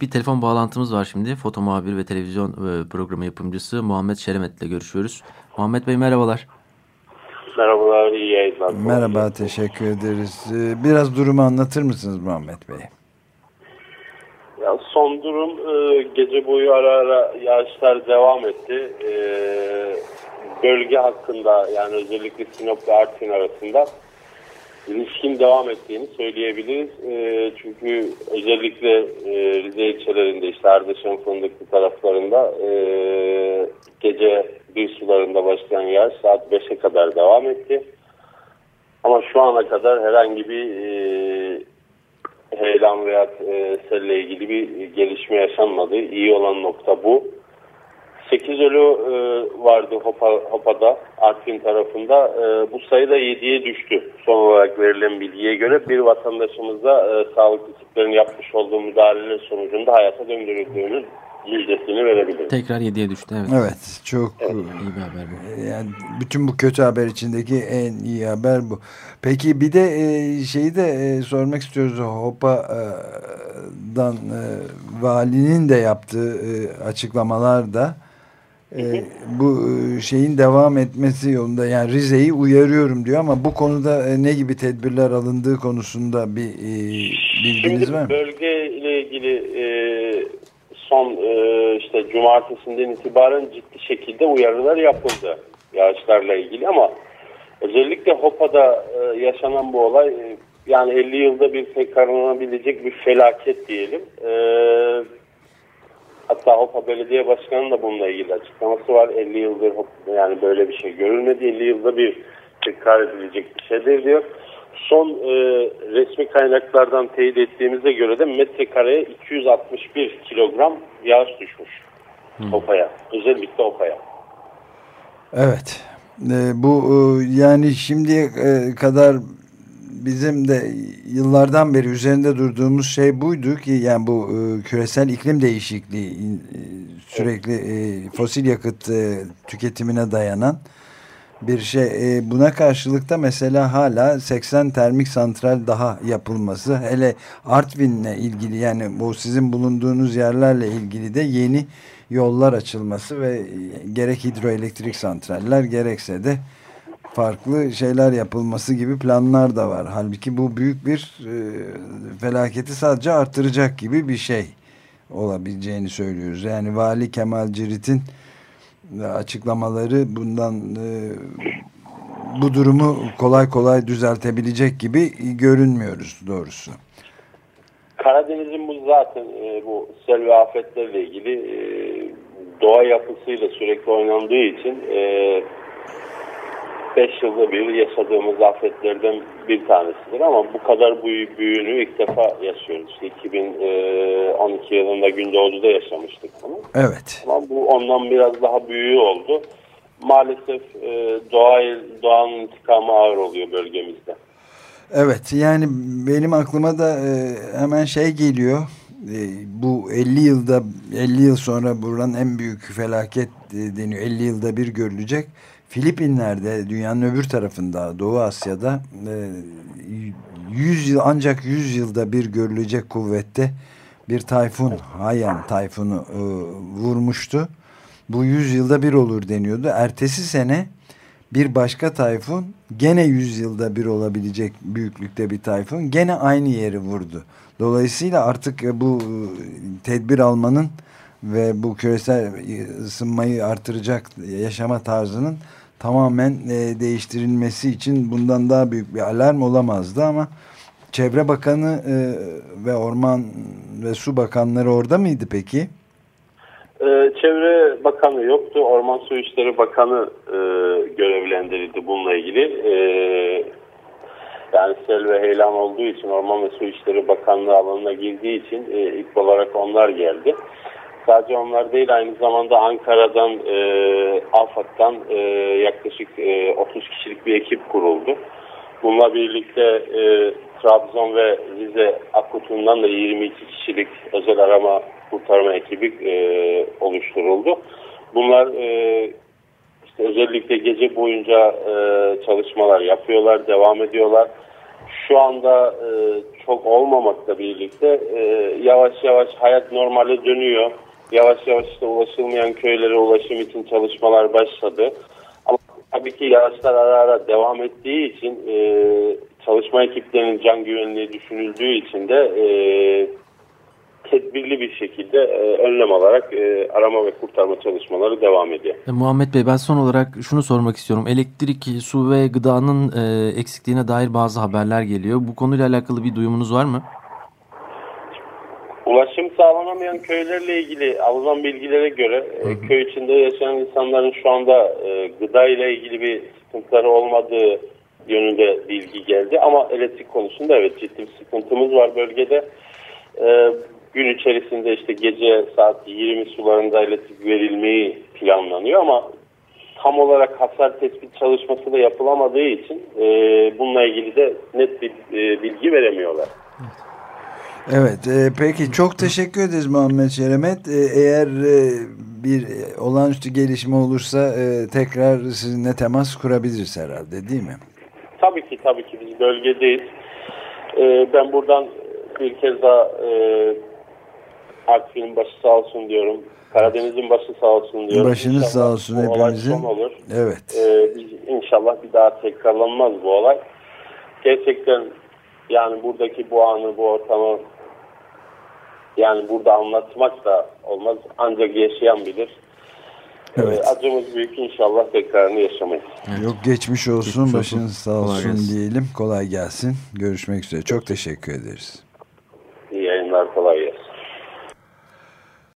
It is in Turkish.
Bir telefon bağlantımız var şimdi. Foto muhabir ve televizyon e, programı yapımcısı Muhammed Şeremet ile görüşüyoruz. Muhammed Bey merhabalar. Merhabalar, iyi yayınlar. Merhaba, teşekkür ederiz. Ee, biraz durumu anlatır mısınız Muhammed Bey? Ya son durum e, gece boyu ara ara yağışlar devam etti. E, bölge hakkında yani özellikle Sinop ve Artvin arasında ilişkin devam ettiğini söyleyebiliriz. E, çünkü özellikle e, Rize ilçelerinde işte Ardeşen Fındıklı taraflarında e, gece bir sularında başlayan yağış saat 5'e kadar devam etti. Ama şu ana kadar herhangi bir e, heyelan veya e, selle ilgili bir gelişme yaşanmadı. İyi olan nokta bu. 8 ölü e, vardı Hopa, Hopa'da, Artvin tarafında. E, bu sayı da 7'ye düştü. Son olarak verilen bilgiye göre bir vatandaşımız da e, sağlık ekiplerinin yapmış olduğu müdahaleler sonucunda hayata döndürüldüğünü müjdesini verebilirim. Tekrar 7'ye düştü. Evet. Evet, çok iyi bir haber bu. Yani bütün bu kötü haber içindeki en iyi haber bu. Peki bir de e, şeyi de e, sormak istiyoruz. Hopa'dan e, valinin de yaptığı e, açıklamalarda e, bu şeyin devam etmesi yolunda yani Rize'yi uyarıyorum diyor ama bu konuda e, ne gibi tedbirler alındığı konusunda bir e, bilginiz Şimdi var mı? bölge ile ilgili e, son e, işte cumartesinden itibaren ciddi şekilde uyarılar yapıldı yağışlarla ilgili ama özellikle Hopa'da e, yaşanan bu olay e, yani 50 yılda bir tekrarlanabilecek bir felaket diyelim. E, hatta Hopa Belediye Başkanı da bununla ilgili açıklaması var. 50 yıldır yani böyle bir şey görülmedi. 50 yılda bir tekrar edilecek bir şeydir diyor. Son e, resmi kaynaklardan teyit ettiğimize göre de metrekareye 261 kilogram yağış düşmüş hmm. Hopa'ya. Özellikle Hopa'ya. Evet. E, bu e, yani şimdiye e, kadar bizim de yıllardan beri üzerinde durduğumuz şey buydu ki yani bu e, küresel iklim değişikliği e, sürekli e, fosil yakıt e, tüketimine dayanan bir şey. E, buna karşılık da mesela hala 80 termik santral daha yapılması hele Artvin'le ilgili yani bu sizin bulunduğunuz yerlerle ilgili de yeni yollar açılması ve gerek hidroelektrik santraller gerekse de farklı şeyler yapılması gibi planlar da var. Halbuki bu büyük bir e, felaketi sadece artıracak gibi bir şey olabileceğini söylüyoruz. Yani Vali Kemal Cirit'in açıklamaları bundan e, bu durumu kolay kolay düzeltebilecek gibi görünmüyoruz doğrusu. Karadeniz'in bu zaten e, bu sel ve afetlerle ilgili e, doğa yapısıyla sürekli oynandığı için e, 5 yılda bir yaşadığımız afetlerden bir tanesidir ama bu kadar büyük büyüğünü ilk defa yaşıyoruz. İşte 2012 e, yılında Gündoğdu'da yaşamıştık bunu. Evet. Ama bu ondan biraz daha büyüğü oldu. Maalesef e, doğa, doğanın intikamı ağır oluyor bölgemizde. Evet yani benim aklıma da e, hemen şey geliyor. bu 50 yılda 50 yıl sonra buranın en büyük felaket deniyor. 50 yılda bir görülecek. Filipinler'de dünyanın öbür tarafında Doğu Asya'da 100 yıl ancak 100 yılda bir görülecek kuvvette bir tayfun Haiyan tayfunu e, vurmuştu. Bu 100 yılda bir olur deniyordu. Ertesi sene bir başka tayfun gene 100 yılda bir olabilecek büyüklükte bir tayfun gene aynı yeri vurdu. Dolayısıyla artık bu e, tedbir almanın ve bu küresel ısınmayı artıracak yaşama tarzının tamamen e, değiştirilmesi için bundan daha büyük bir alarm olamazdı ama Çevre Bakanı e, ve Orman ve Su Bakanları orada mıydı peki? Ee, Çevre Bakanı yoktu. Orman Su İşleri Bakanı e, görevlendirildi bununla ilgili. E, yani sel ve heyelan olduğu için Orman ve Su İşleri Bakanlığı alanına girdiği için e, ilk olarak onlar geldi. Sadece onlar değil aynı zamanda Ankara'dan, e, AFAD'dan e, yaklaşık e, 30 kişilik bir ekip kuruldu. Bununla birlikte e, Trabzon ve Rize Akut'undan da 22 kişilik özel arama kurtarma ekibi e, oluşturuldu. Bunlar e, işte özellikle gece boyunca e, çalışmalar yapıyorlar, devam ediyorlar. şu anda e, çok olmamakla birlikte e, yavaş yavaş hayat normale dönüyor. Yavaş yavaş işte ulaşılmayan köylere ulaşım için çalışmalar başladı. Ama tabii ki yağışlar ara ara devam ettiği için e, çalışma ekiplerinin can güvenliği düşünüldüğü için de e, tedbirli bir şekilde e, önlem alarak e, arama ve kurtarma çalışmaları devam ediyor. E, Muhammed Bey ben son olarak şunu sormak istiyorum. Elektrik, su ve gıdanın e, eksikliğine dair bazı haberler geliyor. Bu konuyla alakalı bir duyumunuz var mı? Ulaşım sağlanamayan köylerle ilgili alınan bilgilere göre e, köy içinde yaşayan insanların şu anda e, gıda ile ilgili bir sıkıntıları olmadığı yönünde bilgi geldi. Ama elektrik konusunda evet ciddi bir sıkıntımız var bölgede. E, gün içerisinde işte gece saat 20 sularında elektrik verilmeyi planlanıyor ama tam olarak hasar tespit çalışması da yapılamadığı için e, bununla ilgili de net bir e, bilgi veremiyorlar. Evet, e, peki çok teşekkür ederiz Muhammed Şeremet. E, eğer e, bir e, olağanüstü gelişme olursa e, tekrar sizinle temas kurabiliriz herhalde değil mi? Tabii ki tabii ki biz bölgedeyiz. E, ben buradan bir kez daha e, Artvin'in başı sağ olsun diyorum. Karadeniz'in başı sağ olsun diyorum. Başınız İnşallah sağ olsun hepimizin. olur. Evet. Ee, inşallah bir daha tekrarlanmaz bu olay. Gerçekten yani buradaki bu anı, bu ortamı yani burada anlatmak da olmaz. Ancak yaşayan bilir. Evet. Ee, acımız büyük inşallah tekrarını yaşamayız. Yok geçmiş olsun, Geçmiş olsun. başınız sağ Kolay olsun gelsin. diyelim. Kolay gelsin. Görüşmek üzere. Çok teşekkür ederiz. İyi yayınlar kolay gelsin.